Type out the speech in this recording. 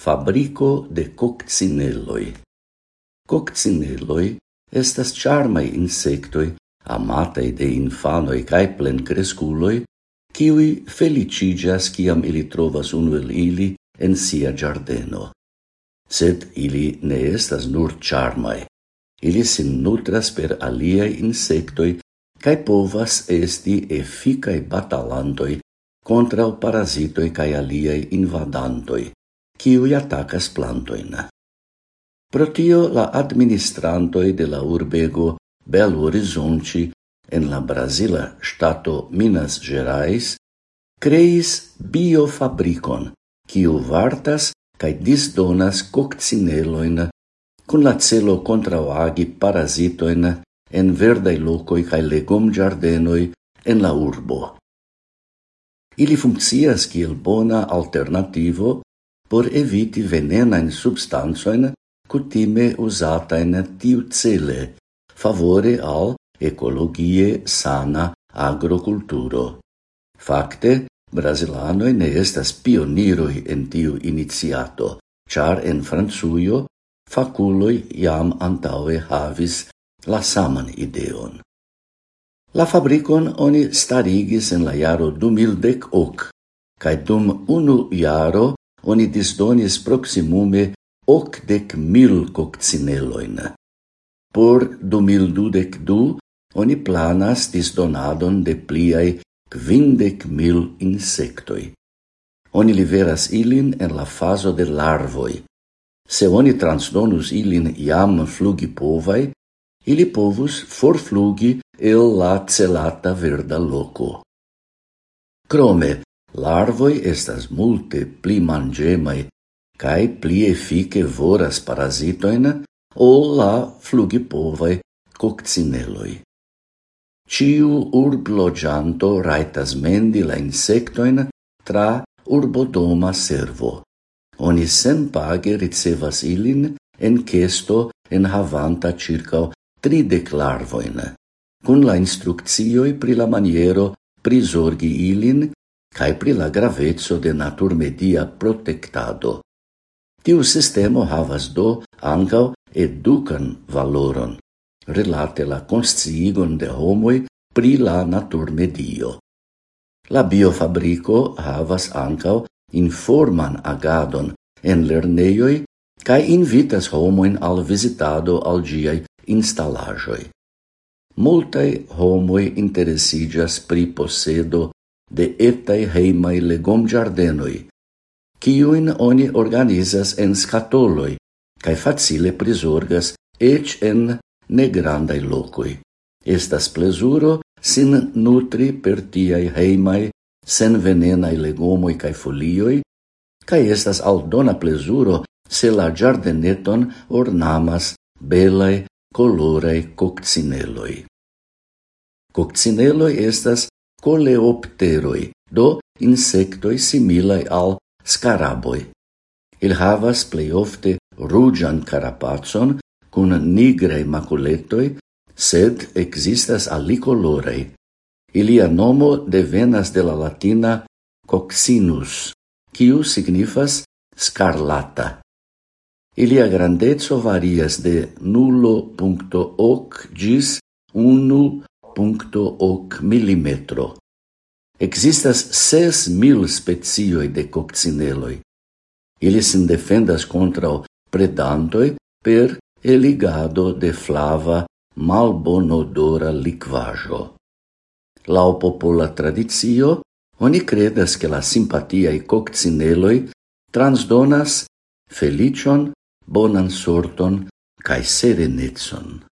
fabrico de coccinelloi. Coccinelloi estas charmai insectoi amatai de infanoi cae plencresculoi, kiui felicigas ciam ili trovas unu el ili en sia giardeno. Sed ili ne estas nur charmai. Ili sin nutras per aliai insectoi cae povas esti efficae batalantoi o parasitoi cae aliai invadantoi kiuj atakas plantojn. Pro tio la administrantoj de la urbego Belo Horizonte en la brazila ŝtato Minas Gerais kreis biofabrikon, kiu vartas kaj disdonas kokcinelojn kun la celo kontraŭagi parazitojn en verdaj lokoj kaj legomĝardenoj en la urbo. Ili funkcias kiel bona alternativo por eviti venenain substansoin cutime usatain tiu cele, favore al ecologie sana agroculturo. Fakte, Brasilanoi ne estas pioniroi en tiu iniziato, char en Franzuio faculoi iam antaue havis la saman ideon. La fabricon oni starigis en la jaro 2010 ok, cae dum unu jaro oni disdonis proximume ocdec mil coccineloin. Por 2022 oni planas disdonadon de pliai quindec mil insectoi. Oni liveras ilin en la faso de larvoi. Se oni transdonus ilin iam flugi povai, ili povus forflugi el la celata verda loco. Crome, Larvoi estas multe pli mangemai cae pli efike voras parasitoin o la flugipovaj kokcineloj. Ciu urbloĝanto raitas mendi la insectoin tra urbodoma servo. Oni senpage ricevas ilin en kesto enhavanta circa tridec larvoin, cun la instruccioi pri la maniero prisorgi ilin cae pri la gravezzo de naturmedia protectado. Tiu sistemo havas do ancao educan valoron, relate la consciigon de homoi pri la naturmedio. La biofabrico havas ancao informan agadon en lerneioi cae invitas homoin al visitado al giai installajoi. Multae homoi interesigas pri posedo de etai heimai legom giardenoi, kiujn oni organizas en scatoloi, cae facile prisorgas ec en negrandai locoi. Estas plezuro sin nutri per tiai heimai sen venenai legomoi cae folioi, cae estas aldona plezuro se la giardeneton ornamas belae colorei coccineloi. Coccineloi estas coleopteroi, do insectoi similai al scaraboi. Il havas plei ofte rugian carapazon cun nigrei maculetoi, sed existas alicolorei. Ilia nomo devenas de la latina coccinus, quiu signifas scarlata. Ilia grandezzo varias de 0.8 gis 1 millimetro. Existas ses mil specioi de coccineloi. Ili sin defendas contra o predantoi per eligado de flava malbonodora liquajo. Lau popola tradizio, oni credas che la simpatia i coccineloi transdonas felicion, bonan sorton cae serenetson.